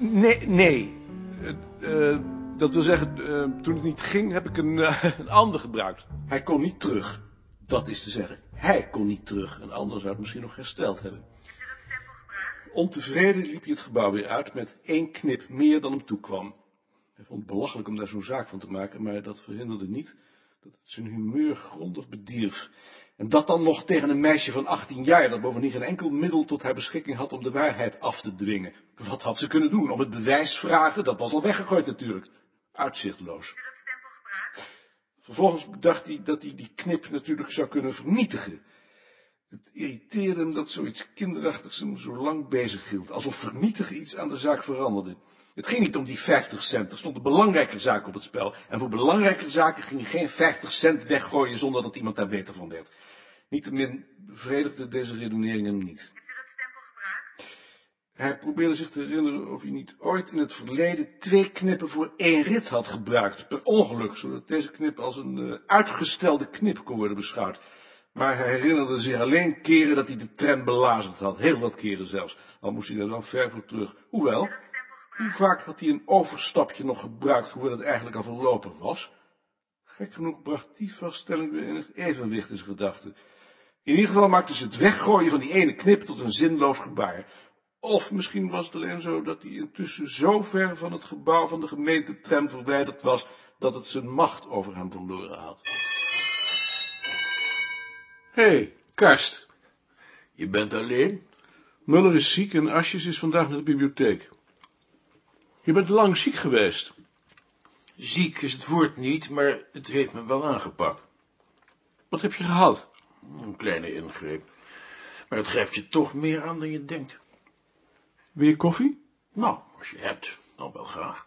Nee. Eh, eh, dat wil zeggen, eh, toen het niet ging, heb ik een, een ander gebruikt. Hij kon niet terug. Dat is te zeggen, hij kon niet terug. Een ander zou het misschien nog hersteld hebben. Ontevreden liep hij het gebouw weer uit met één knip meer dan hem toekwam. Hij vond het belachelijk om daar zo'n zaak van te maken, maar dat verhinderde niet dat het zijn humeur grondig bedierf. En dat dan nog tegen een meisje van 18 jaar, dat bovendien geen enkel middel tot haar beschikking had om de waarheid af te dwingen. Wat had ze kunnen doen? Om het bewijs vragen? Dat was al weggegooid natuurlijk. Uitzichtloos. Vervolgens bedacht hij dat hij die knip natuurlijk zou kunnen vernietigen. Het irriteerde hem dat zoiets kinderachtigs hem zo lang bezig hield, alsof vernietigen iets aan de zaak veranderde. Het ging niet om die 50 cent, er stond een belangrijke zaak op het spel. En voor belangrijke zaken ging je geen 50 cent weggooien zonder dat iemand daar beter van werd. Niettemin bevredigde deze redenering hem niet. Hij probeerde zich te herinneren of hij niet ooit in het verleden twee knippen voor één rit had gebruikt, per ongeluk, zodat deze knip als een eh, uitgestelde knip kon worden beschouwd. Maar hij herinnerde zich alleen keren dat hij de tram belazerd had, heel wat keren zelfs, al moest hij er dan ver voor terug. Hoewel, hoe vaak had hij een overstapje nog gebruikt, hoewel het eigenlijk al verlopen was? Gek genoeg bracht die vaststelling weer enig evenwicht in zijn gedachten. In ieder geval maakte ze het weggooien van die ene knip tot een zinloos gebaar. Of misschien was het alleen zo dat hij intussen zo ver van het gebouw van de gemeentetram verwijderd was, dat het zijn macht over hem verloren had. Hé, hey, Karst. Je bent alleen? Muller is ziek en Asjes is vandaag naar de bibliotheek. Je bent lang ziek geweest. Ziek is het woord niet, maar het heeft me wel aangepakt. Wat heb je gehad? Een kleine ingreep. Maar het grijpt je toch meer aan dan je denkt. Wil je koffie? Nou, als je hebt, dan wel graag.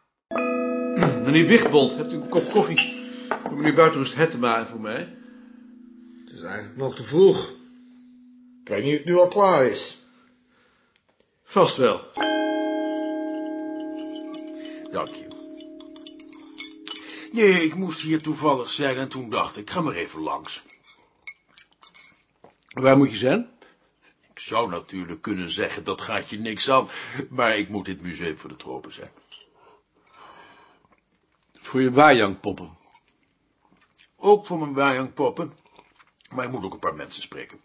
Meneer Wichtbold, hebt u een kop koffie voor meneer Buitenrust Hettema en voor mij? Het is eigenlijk nog te vroeg. Ik weet niet of het nu al klaar is. Vast wel. Dank je. Nee, ik moest hier toevallig zijn en toen dacht ik, ga maar even langs. Waar moet je zijn? Ik zou natuurlijk kunnen zeggen, dat gaat je niks aan, maar ik moet het museum voor de tropen zijn. Voor je waaijangpoppen. Ook voor mijn waaijangpoppen, maar ik moet ook een paar mensen spreken.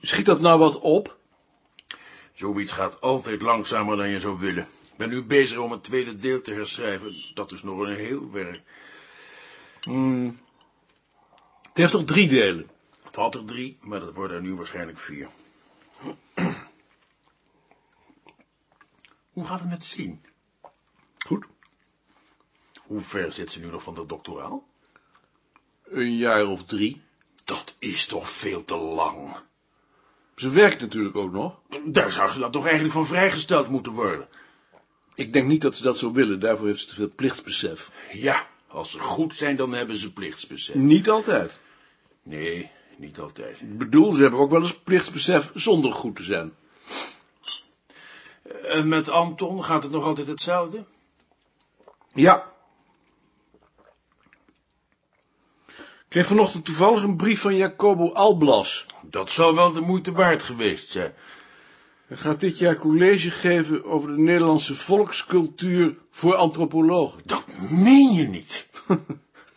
Schiet dat nou wat op? Zoiets gaat altijd langzamer dan je zou willen. Ik ben nu bezig om het tweede deel te herschrijven. Dat is nog een heel werk. Hmm. Het heeft toch drie delen? Het had er drie, maar dat worden er nu waarschijnlijk vier. Hoe gaat het met zien? Goed. Hoe ver zit ze nu nog van de doctoraal? Een jaar of drie. Dat is toch veel te lang. Ze werkt natuurlijk ook nog. Daar zou ze dan toch eigenlijk van vrijgesteld moeten worden. Ik denk niet dat ze dat zo willen, daarvoor heeft ze te veel plichtsbesef. Ja, als ze goed zijn, dan hebben ze plichtsbesef. Niet altijd. Nee, niet altijd. Ik bedoel, ze hebben ook wel eens plichtsbesef zonder goed te zijn. En met Anton gaat het nog altijd hetzelfde? Ja. Ik kreeg vanochtend toevallig een brief van Jacobo Alblas. Dat zou wel de moeite waard geweest zijn. Hij gaat dit jaar college geven over de Nederlandse volkscultuur voor antropologen. Dat meen je niet.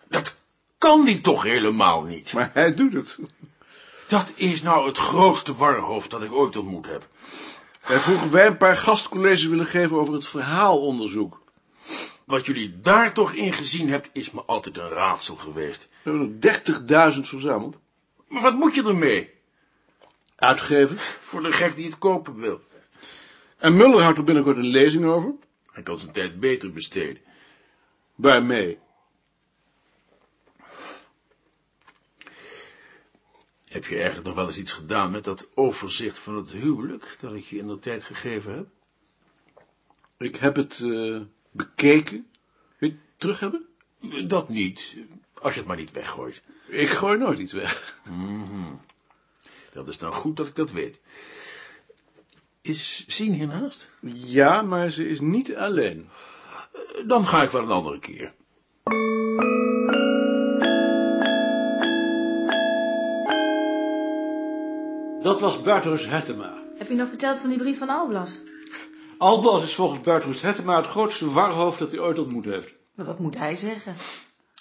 Dat kan die toch helemaal niet. Maar hij doet het. Dat is nou het grootste warhoofd dat ik ooit ontmoet heb. Hij vroeg of wij een paar gastcolleges willen geven over het verhaalonderzoek. Wat jullie daar toch in gezien hebt, is me altijd een raadsel geweest. We hebben er 30.000 verzameld. Maar wat moet je ermee? Uitgeven. Voor de gek die het kopen wil. En Muller houdt er binnenkort een lezing over. Hij kan zijn tijd beter besteden. Waarmee? Heb je eigenlijk nog wel eens iets gedaan met dat overzicht van het huwelijk dat ik je in de tijd gegeven heb? Ik heb het eh, bekeken. Wil je het terug hebben? Dat niet, als je het maar niet weggooit. Ik gooi nooit iets weg. Mhm. Dat is dan goed dat ik dat weet. Is Sien hiernaast? Ja, maar ze is niet alleen. Eh, Dan ga ik wel een andere keer. Dat was Buitenrust Hettema. Heb je nog verteld van die brief van Alblas? Alblas is volgens Buitenhoest Hettema het grootste warhoofd dat hij ooit ontmoet heeft. Maar dat moet hij zeggen.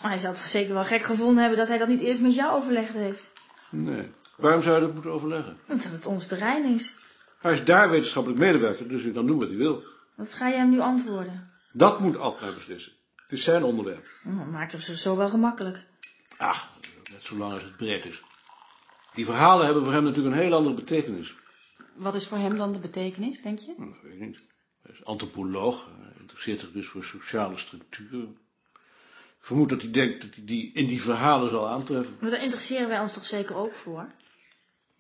Maar hij zal het zeker wel gek gevonden hebben dat hij dat niet eerst met jou overlegd heeft. Nee. Waarom zou je dat moeten overleggen? Omdat het ons terrein is. Hij is daar wetenschappelijk medewerker, dus hij kan doen wat hij wil. Wat ga je hem nu antwoorden? Dat moet Altma beslissen. Het is zijn onderwerp. Hm, maakt het zo wel gemakkelijk. Ach, net zolang als het breed is. Die verhalen hebben voor hem natuurlijk een heel andere betekenis. Wat is voor hem dan de betekenis, denk je? Hm, Dat weet ik niet. Hij is antropoloog. Hij interesseert zich dus voor sociale structuren. Ik vermoed dat hij denkt dat hij die in die verhalen zal aantreffen. Maar daar interesseren wij ons toch zeker ook voor?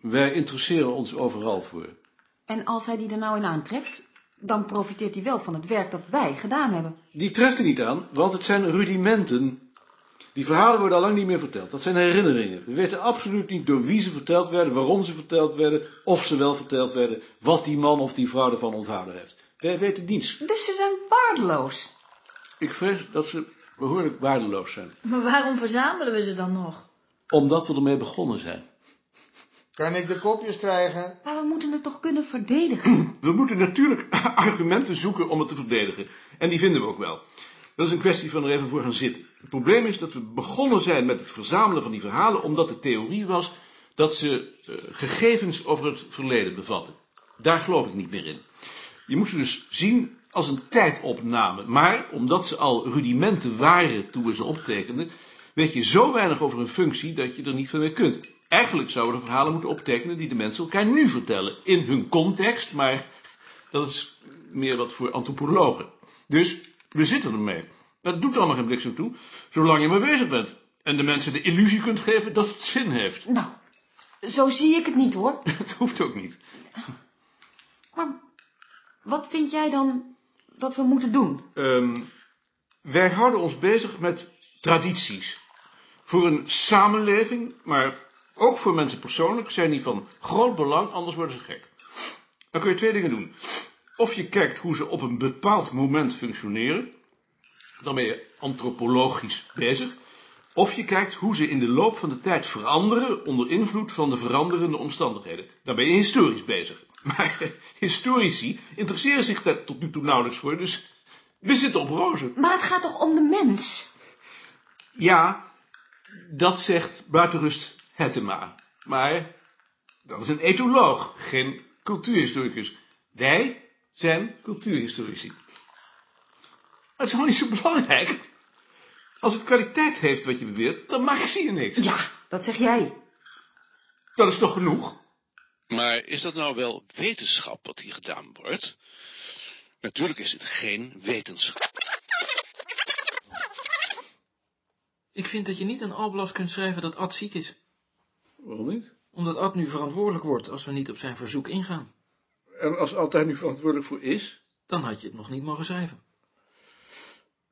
Wij interesseren ons overal voor. En als hij die er nou in aantreft, dan profiteert hij wel van het werk dat wij gedaan hebben. Die treft hij niet aan, want het zijn rudimenten. Die verhalen worden al lang niet meer verteld. Dat zijn herinneringen. We weten absoluut niet door wie ze verteld werden, waarom ze verteld werden, of ze wel verteld werden, wat die man of die vrouw ervan onthouden heeft. Wij weten niets. Dus ze zijn waardeloos. Ik vrees dat ze behoorlijk waardeloos zijn. Maar waarom verzamelen we ze dan nog? Omdat we ermee begonnen zijn. Kan ik de kopjes krijgen? Maar we moeten het toch kunnen verdedigen? We moeten natuurlijk argumenten zoeken om het te verdedigen. En die vinden we ook wel. Dat is een kwestie van er even voor gaan zitten. Het probleem is dat we begonnen zijn met het verzamelen van die verhalen, omdat de theorie was dat ze eh, gegevens over het verleden bevatten. Daar geloof ik niet meer in. Je moet ze dus zien als een tijdopname. Maar omdat ze al rudimenten waren toen we ze optekenden, weet je zo weinig over hun functie dat je er niet van mee kunt. Eigenlijk zouden we de verhalen moeten optekenen die de mensen elkaar nu vertellen. In hun context, maar dat is meer wat voor antropologen. Dus we zitten ermee. Dat doet allemaal geen bliksem toe, zolang je mee bezig bent. En de mensen de illusie kunt geven dat het zin heeft. nou, zo zie ik het niet hoor. Dat hoeft ook niet. Maar wat vind jij dan dat we moeten doen? Ehm, wij houden ons bezig met tradities. Voor een samenleving, maar ook voor mensen persoonlijk, zijn die van groot belang, anders worden ze gek. Dan kun je twee dingen doen. Of je kijkt hoe ze op een bepaald moment functioneren, dan ben je antropologisch bezig. Of je kijkt hoe ze in de loop van de tijd veranderen onder invloed van de veranderende omstandigheden. Dan ben je historisch bezig. Maar historici interesseren zich daar tot nu toe nauwelijks voor, dus we zitten op rozen. Maar het gaat toch om de mens? Ja, dat zegt buitenrust Hettema. Maar dat is een etoloog, geen cultuurhistoricus. Wij zijn cultuurhistorici. Maar het is helemaal niet zo belangrijk. Als het kwaliteit heeft wat je beweert, dan mag zie je niks. Ja, dat zeg jij. Dat is toch genoeg? Maar is dat nou wel wetenschap wat hier gedaan wordt? Natuurlijk is het geen wetenschap. Ik vind dat je niet aan Alblas kunt schrijven dat Ad ziek is. Waarom niet? Omdat Ad nu verantwoordelijk wordt als we niet op zijn verzoek ingaan. En als altijd nu verantwoordelijk voor is? Dan had je het nog niet mogen schrijven.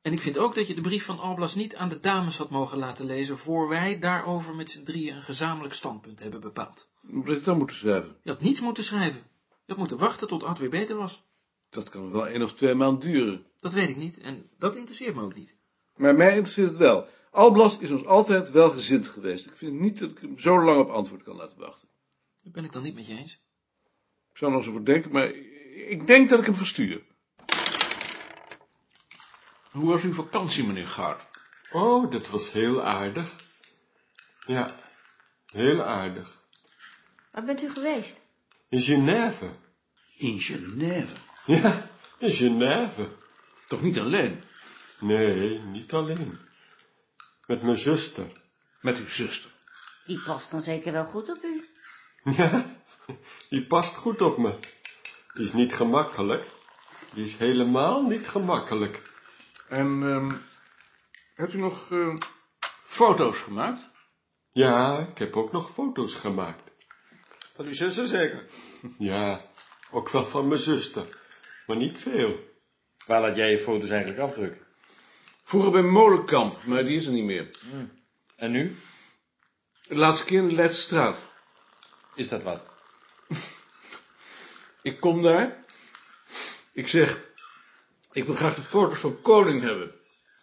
En ik vind ook dat je de brief van Alblas niet aan de dames had mogen laten lezen, voor wij daarover met z'n drieën een gezamenlijk standpunt hebben bepaald. Moet ik dan moeten schrijven? Je had niets moeten schrijven. Je had moeten wachten tot Ad weer beter was. Dat kan wel één of twee maanden duren. Dat weet ik niet en dat interesseert me ook niet. Maar mij interesseert het wel. Alblas is ons altijd welgezind geweest. Ik vind niet dat ik hem zo lang op antwoord kan laten wachten. Dat ben ik dan niet met je eens. Ik zou er nog eens over denken, maar ik denk dat ik hem verstuur. Hoe was uw vakantie, meneer Gaard? Oh, dat was heel aardig. Ja, heel aardig. Waar bent u geweest? In Genève. In Genève. Ja, in Genève. Toch niet alleen? Nee, niet alleen. Met mijn zuster. Met uw zuster. Die past dan zeker wel goed op u. Ja, die past goed op me. Die is niet gemakkelijk. Die is helemaal niet gemakkelijk. En ehm hebt u nog eh, foto's gemaakt? Ja, ik heb ook nog foto's gemaakt. Van uw zuster zeker? Ja, ook wel van mijn zuster. Maar niet veel. Waar laat jij je foto's eigenlijk afdrukken? Vroeger bij Molenkamp, maar die is er niet meer. En nu? De laatste keer in de Leidse straat. Is dat wat? Ik kom daar. Ik zeg, ik wil graag de foto's van Koning hebben.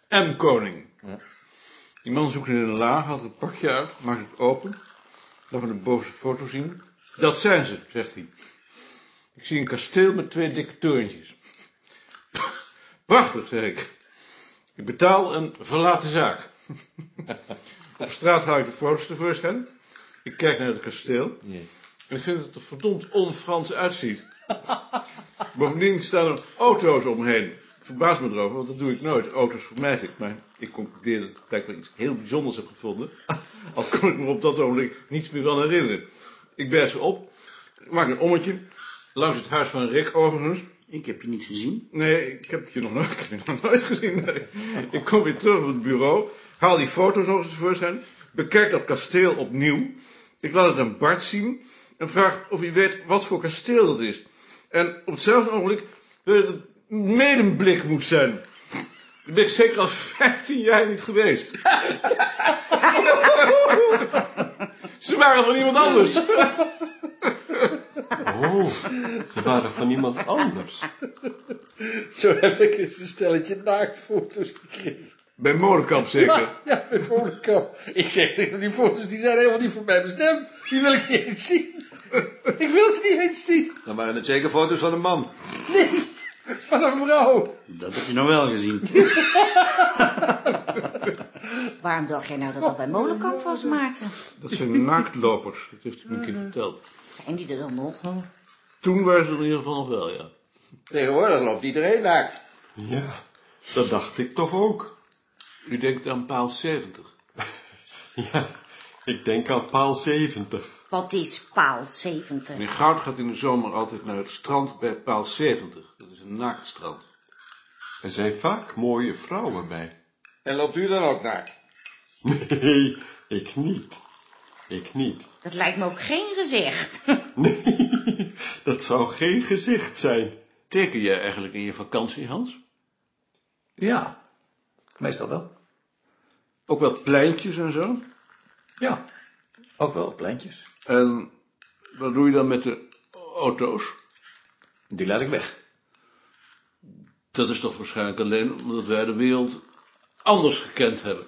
M. Koning. Ja. Die man zoekt in een la, haalt het pakje uit, maakt het open. Laat me de bovenste foto zien. Dat zijn ze, zegt hij. Ik zie een kasteel met twee dikke torentjes. Prachtig, zeg ik. Ik betaal en verlaat de zaak. Op straat haal ik de foto's tevoorschijn. Ik kijk naar het kasteel. En ik vind dat het er verdomd on-Frans uitziet. Bovendien staan er auto's omheen. Ik verbaas me erover, want dat doe ik nooit. Auto's vermijd ik. Maar ik concludeer dat ik blijkbaar iets heel bijzonders heb gevonden. Al kon ik me op dat ogenblik niets meer van herinneren. Ik berg ze op. Ik maak een ommetje. Langs het huis van Rick overigens. Ik heb je niet gezien. Nee, ik heb je nog nooit, ik heb je nog nooit gezien. Nee. Ik kom weer terug op het bureau. Haal die foto's nog eens tevoorschijn. Bekijk dat kasteel opnieuw. Ik laat het aan Bart zien. En vraag of hij weet wat voor kasteel dat is. En op hetzelfde ogenblik weet dat het medemblik moet zijn. Daar ben ik zeker al 15 jaar niet geweest. Ze waren van iemand anders. Oh, ze waren van iemand anders. Zo heb ik eens een stelletje naaktfoto's gekregen. Bij Molenkamp zeker. Ja, bij Molenkamp. Ik zeg tegen die foto's, die zijn helemaal niet voor mij bestemd. Die wil ik niet eens zien. Ik wil ze niet eens zien. Dan waren het zeker foto's van een man. Nee, van een vrouw. Dat heb je nou wel gezien. Waarom dacht jij nou dat dat bij Molenkamp was, Maarten? Dat zijn naaktlopers. Dat heeft hij me een keer verteld. Zijn die er dan nog? Toen waren ze er in ieder geval nog wel, ja. Tegenwoordig loopt iedereen naakt. Ja, dat dacht ik toch ook. U denkt aan paal 70. Ja, ik denk aan paal 70. Wat is paal 70? Meneer Goud gaat in de zomer altijd naar het strand bij paal 70. Dat is een naaktstrand. Er zijn vaak mooie vrouwen bij. En loopt u dan ook naakt? Nee, ik niet. Ik niet. Dat lijkt me ook geen gezicht. Nee, dat zou geen gezicht zijn. Teken jij eigenlijk in je vakantie, Hans? Ja, meestal wel. Ook wel pleintjes en zo? Ja, ook wel pleintjes. En wat doe je dan met de auto's? Die laat ik weg. Dat is toch waarschijnlijk alleen omdat wij de wereld anders gekend hebben.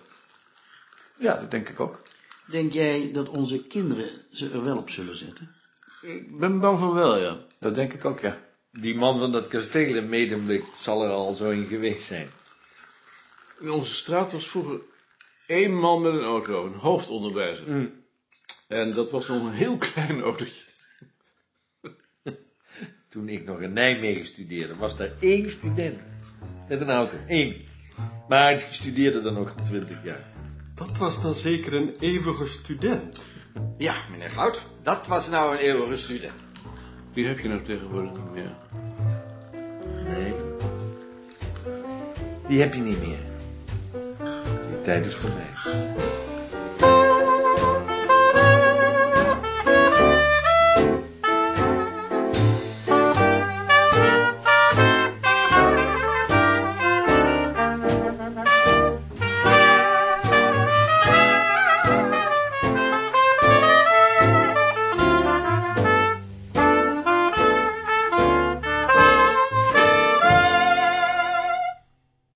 Ja, dat denk ik ook. Denk jij dat onze kinderen ze er wel op zullen zetten? Ik ben bang van wel, ja. Dat denk ik ook, ja. Die man van dat kasteel in Medemblik zal er al zo in geweest zijn. In onze straat was vroeger één man met een auto, een hoofdonderwijzer. En dat was nog een heel klein autootje. Toen ik nog in Nijmegen studeerde, was daar één student. Met een auto, één. Maar die studeerde dan ook al twintig jaar. Dat was dan zeker een eeuwige student. Ja, meneer Goud, dat was nou een eeuwige student. Die heb je nou tegenwoordig niet meer. Nee. Die heb je niet meer. Die tijd is voorbij.